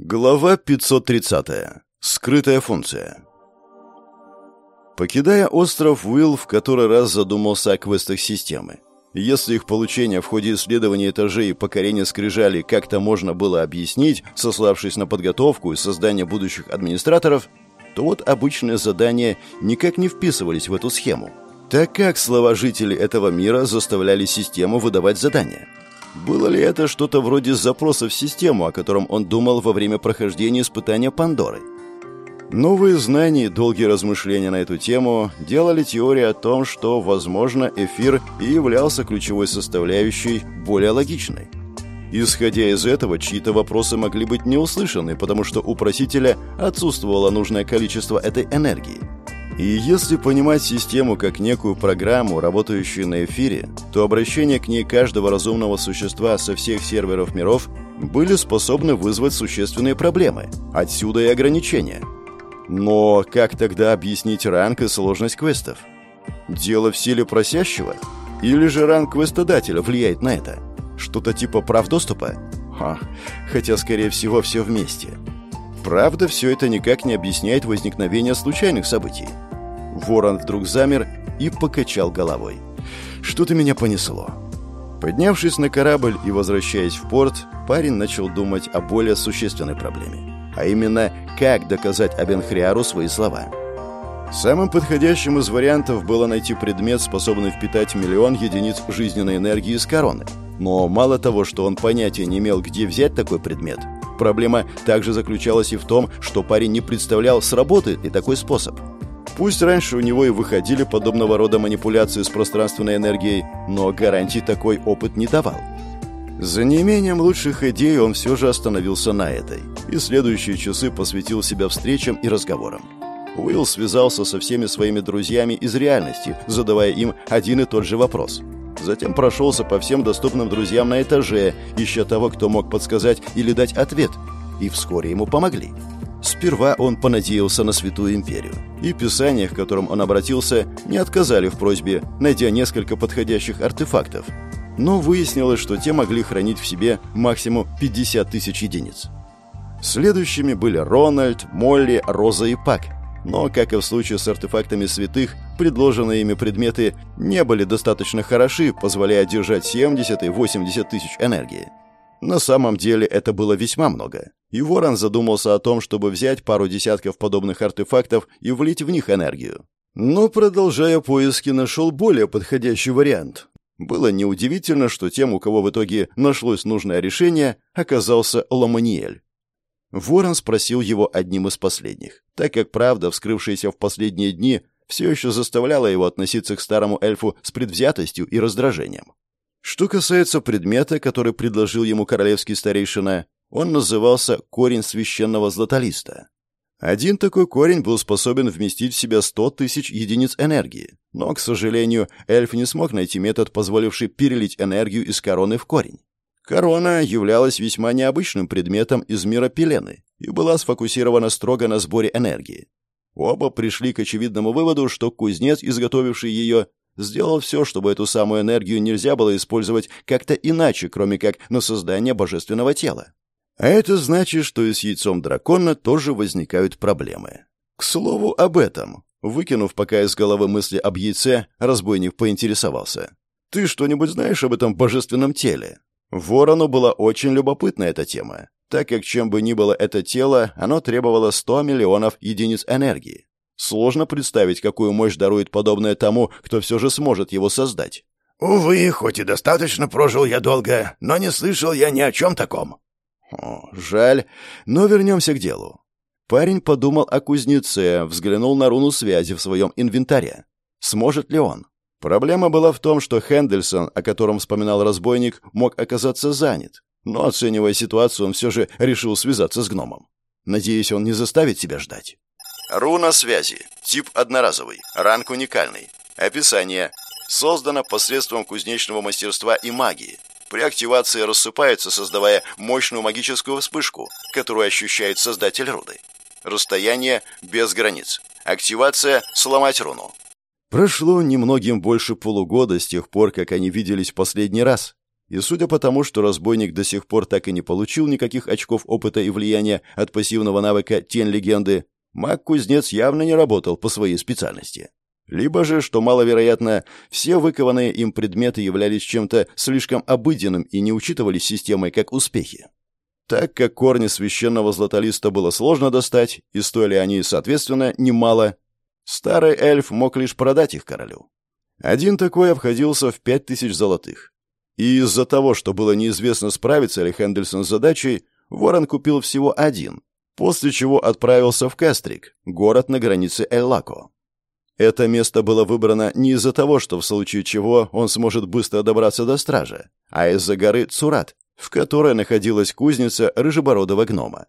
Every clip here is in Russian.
Глава 530. Скрытая функция. Покидая остров, Уилл в который раз задумался о квестах системы. Если их получение в ходе исследования этажей и покорения скрижали как-то можно было объяснить, сославшись на подготовку и создание будущих администраторов, то вот обычные задания никак не вписывались в эту схему. Так как слова жителей этого мира заставляли систему выдавать задания – было ли это что-то вроде запроса в систему, о котором он думал во время прохождения испытания Пандоры? Новые знания и долгие размышления на эту тему делали теорию о том, что, возможно, эфир и являлся ключевой составляющей более логичной. Исходя из этого, чьи-то вопросы могли быть не услышаны, потому что у просителя отсутствовало нужное количество этой энергии – и если понимать систему как некую программу, работающую на эфире, то обращения к ней каждого разумного существа со всех серверов миров были способны вызвать существенные проблемы. Отсюда и ограничения. Но как тогда объяснить ранг и сложность квестов? Дело в силе просящего? Или же ранг квестодателя влияет на это? Что-то типа прав доступа? Ха, хотя, скорее всего, все вместе. Правда, все это никак не объясняет возникновение случайных событий. Ворон вдруг замер и покачал головой. «Что-то меня понесло». Поднявшись на корабль и возвращаясь в порт, парень начал думать о более существенной проблеме. А именно, как доказать Абенхриару свои слова. Самым подходящим из вариантов было найти предмет, способный впитать миллион единиц жизненной энергии из короны. Но мало того, что он понятия не имел, где взять такой предмет, проблема также заключалась и в том, что парень не представлял, сработает ли такой способ. Пусть раньше у него и выходили подобного рода манипуляции с пространственной энергией, но гарантий такой опыт не давал. За неимением лучших идей он все же остановился на этой, и следующие часы посвятил себя встречам и разговорам. Уилл связался со всеми своими друзьями из реальности, задавая им один и тот же вопрос. Затем прошелся по всем доступным друзьям на этаже, ища того, кто мог подсказать или дать ответ, и вскоре ему помогли. Сперва он понадеялся на Святую Империю, и писания, к которым он обратился, не отказали в просьбе, найдя несколько подходящих артефактов. Но выяснилось, что те могли хранить в себе максимум 50 тысяч единиц. Следующими были Рональд, Молли, Роза и Пак. Но, как и в случае с артефактами святых, предложенные ими предметы не были достаточно хороши, позволяя держать 70 и 80 тысяч энергии. На самом деле это было весьма много, и Ворон задумался о том, чтобы взять пару десятков подобных артефактов и влить в них энергию. Но, продолжая поиски, нашел более подходящий вариант. Было неудивительно, что тем, у кого в итоге нашлось нужное решение, оказался Ломаниэль. Ворон спросил его одним из последних, так как правда, вскрывшаяся в последние дни, все еще заставляла его относиться к старому эльфу с предвзятостью и раздражением. Что касается предмета, который предложил ему королевский старейшина, он назывался корень священного златолиста. Один такой корень был способен вместить в себя 100 тысяч единиц энергии, но, к сожалению, эльф не смог найти метод, позволивший перелить энергию из короны в корень. Корона являлась весьма необычным предметом из мира Пелены и была сфокусирована строго на сборе энергии. Оба пришли к очевидному выводу, что кузнец, изготовивший ее, сделал все, чтобы эту самую энергию нельзя было использовать как-то иначе, кроме как на создание божественного тела. А это значит, что и с яйцом дракона тоже возникают проблемы. К слову об этом. Выкинув пока из головы мысли об яйце, разбойник поинтересовался. «Ты что-нибудь знаешь об этом божественном теле?» Ворону была очень любопытна эта тема, так как чем бы ни было это тело, оно требовало 100 миллионов единиц энергии. Сложно представить, какую мощь дарует подобное тому, кто все же сможет его создать. «Увы, хоть и достаточно прожил я долго, но не слышал я ни о чем таком». О, жаль, но вернемся к делу. Парень подумал о кузнеце, взглянул на руну связи в своем инвентаре. Сможет ли он? Проблема была в том, что Хендельсон, о котором вспоминал разбойник, мог оказаться занят. Но, оценивая ситуацию, он все же решил связаться с гномом. Надеюсь, он не заставит себя ждать. Руна связи. Тип одноразовый. Ранг уникальный. Описание. Создана посредством кузнечного мастерства и магии. При активации рассыпается, создавая мощную магическую вспышку, которую ощущает создатель руды. Расстояние без границ. Активация «Сломать руну». Прошло немногим больше полугода с тех пор, как они виделись последний раз. И судя по тому, что разбойник до сих пор так и не получил никаких очков опыта и влияния от пассивного навыка «Тень легенды», маг-кузнец явно не работал по своей специальности. Либо же, что маловероятно, все выкованные им предметы являлись чем-то слишком обыденным и не учитывались системой как успехи. Так как корни священного златолиста было сложно достать, и стоили они, соответственно, немало, старый эльф мог лишь продать их королю. Один такой обходился в пять тысяч золотых. И из-за того, что было неизвестно, справится ли Хендельсон с задачей, Ворон купил всего один, после чего отправился в Кастрик, город на границе Эллако. Это место было выбрано не из-за того, что в случае чего он сможет быстро добраться до стража, а из-за горы Цурат, в которой находилась кузница рыжебородого гнома.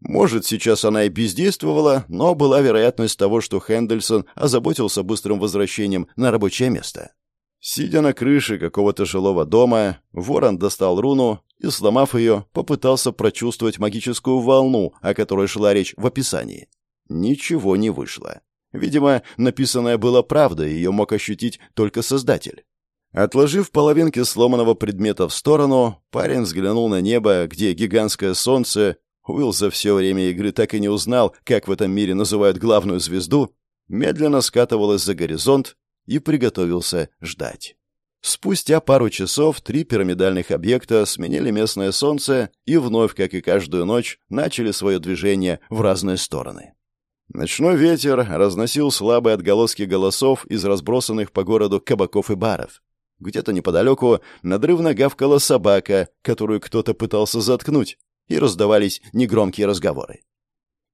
Может, сейчас она и бездействовала, но была вероятность того, что Хендельсон озаботился быстрым возвращением на рабочее место. Сидя на крыше какого-то жилого дома, ворон достал руну и, сломав ее, попытался прочувствовать магическую волну, о которой шла речь в описании. Ничего не вышло. Видимо, написанное было правдой, ее мог ощутить только создатель. Отложив половинки сломанного предмета в сторону, парень взглянул на небо, где гигантское солнце, Уилл за все время игры так и не узнал, как в этом мире называют главную звезду, медленно скатывалось за горизонт и приготовился ждать. Спустя пару часов три пирамидальных объекта сменили местное солнце и вновь, как и каждую ночь, начали свое движение в разные стороны. Ночной ветер разносил слабые отголоски голосов из разбросанных по городу кабаков и баров. Где-то неподалеку надрывно гавкала собака, которую кто-то пытался заткнуть, и раздавались негромкие разговоры.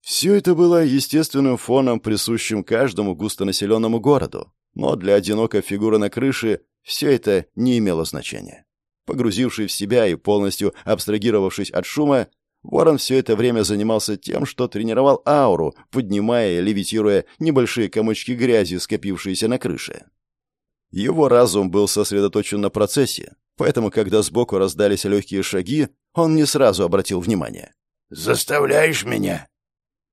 Все это было естественным фоном, присущим каждому густонаселенному городу, но для одинокой фигуры на крыше все это не имело значения. Погрузившись в себя и полностью абстрагировавшись от шума, Ворон все это время занимался тем, что тренировал ауру, поднимая и левитируя небольшие комочки грязи, скопившиеся на крыше. Его разум был сосредоточен на процессе, поэтому, когда сбоку раздались легкие шаги, он не сразу обратил внимание. «Заставляешь меня?»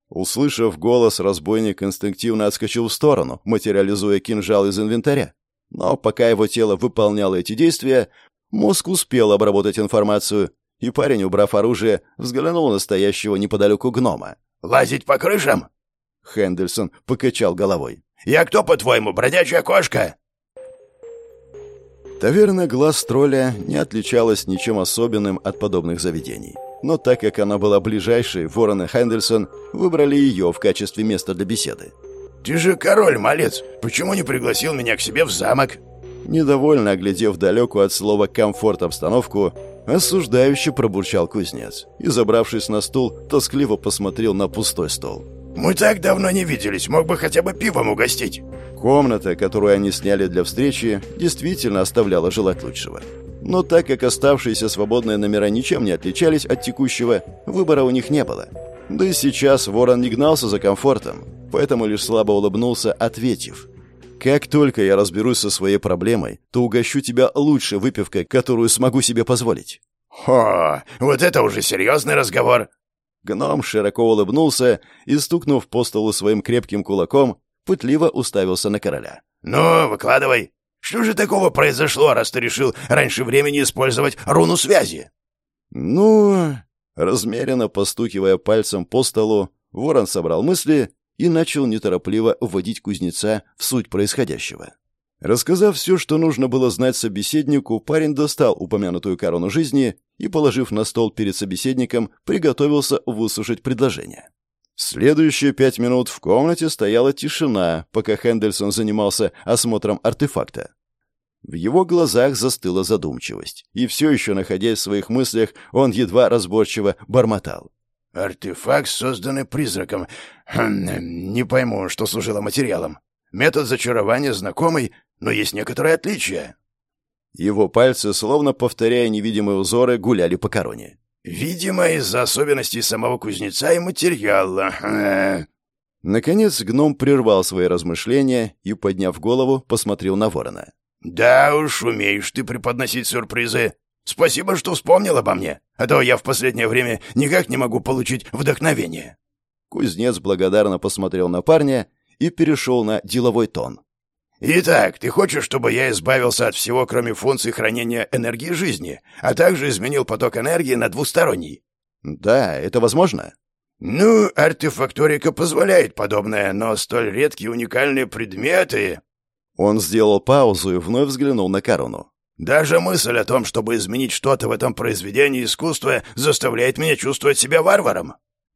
Услышав голос, разбойник инстинктивно отскочил в сторону, материализуя кинжал из инвентаря. Но пока его тело выполняло эти действия, мозг успел обработать информацию, и парень, убрав оружие, взглянул на стоящего неподалеку гнома. «Лазить по крышам?» Хендельсон покачал головой. «Я кто, по-твоему, бродячая кошка?» Таверна «Глаз тролля» не отличалась ничем особенным от подобных заведений но так как она была ближайшей, Ворон и Хендельсон выбрали ее в качестве места для беседы. «Ты же король, малец! Почему не пригласил меня к себе в замок?» Недовольно оглядев далекую от слова «комфорт» обстановку, осуждающе пробурчал кузнец и, забравшись на стул, тоскливо посмотрел на пустой стол. «Мы так давно не виделись, мог бы хотя бы пивом угостить». Комната, которую они сняли для встречи, действительно оставляла желать лучшего. Но так как оставшиеся свободные номера ничем не отличались от текущего, выбора у них не было. Да и сейчас Ворон не гнался за комфортом, поэтому лишь слабо улыбнулся, ответив. «Как только я разберусь со своей проблемой, то угощу тебя лучшей выпивкой, которую смогу себе позволить». «Хо, вот это уже серьезный разговор!» Гном широко улыбнулся и, стукнув по столу своим крепким кулаком, пытливо уставился на короля. «Ну, выкладывай!» Что же такого произошло, раз ты решил раньше времени использовать руну связи?» «Ну...» Размеренно постукивая пальцем по столу, ворон собрал мысли и начал неторопливо вводить кузнеца в суть происходящего. Рассказав все, что нужно было знать собеседнику, парень достал упомянутую корону жизни и, положив на стол перед собеседником, приготовился выслушать предложение. Следующие пять минут в комнате стояла тишина, пока Хендельсон занимался осмотром артефакта. В его глазах застыла задумчивость, и все еще, находясь в своих мыслях, он едва разборчиво бормотал. «Артефакт, созданный призраком. Хм, не пойму, что служило материалом. Метод зачарования знакомый, но есть некоторые отличия». Его пальцы, словно повторяя невидимые узоры, гуляли по короне. Видимо, из-за особенностей самого кузнеца и материала. Наконец гном прервал свои размышления и, подняв голову, посмотрел на ворона. «Да уж, умеешь ты преподносить сюрпризы. Спасибо, что вспомнил обо мне, а то я в последнее время никак не могу получить вдохновение». Кузнец благодарно посмотрел на парня и перешел на деловой тон. Итак, ты хочешь, чтобы я избавился от всего, кроме функций хранения энергии жизни, а также изменил поток энергии на двусторонний? Да, это возможно. Ну, артефакторика позволяет подобное, но столь редкие уникальные предметы... Он сделал паузу и вновь взглянул на Карону. Даже мысль о том, чтобы изменить что-то в этом произведении искусства, заставляет меня чувствовать себя варваром.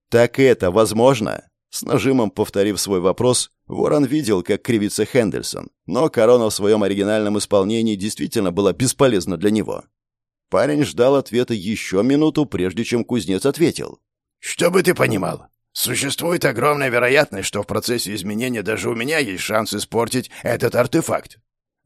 Так это возможно? С нажимом повторив свой вопрос, Ворон видел, как кривится Хендельсон, но корона в своем оригинальном исполнении действительно была бесполезна для него. Парень ждал ответа еще минуту, прежде чем кузнец ответил. «Чтобы ты понимал, существует огромная вероятность, что в процессе изменения даже у меня есть шанс испортить этот артефакт.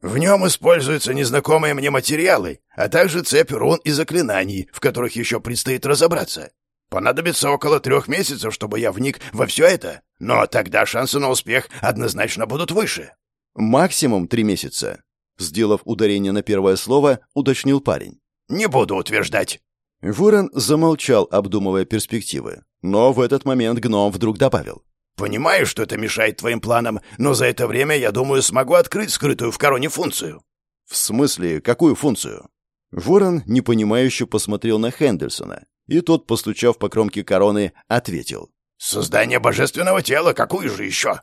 В нем используются незнакомые мне материалы, а также цепь рун и заклинаний, в которых еще предстоит разобраться. Понадобится около трех месяцев, чтобы я вник во все это, но тогда шансы на успех однозначно будут выше». «Максимум три месяца», — сделав ударение на первое слово, уточнил парень. «Не буду утверждать». Ворон замолчал, обдумывая перспективы. Но в этот момент гном вдруг добавил. «Понимаю, что это мешает твоим планам, но за это время, я думаю, смогу открыть скрытую в короне функцию». «В смысле, какую функцию?» Ворон непонимающе посмотрел на Хендерсона, и тот, постучав по кромке короны, ответил. «Создание божественного тела, какую же еще?»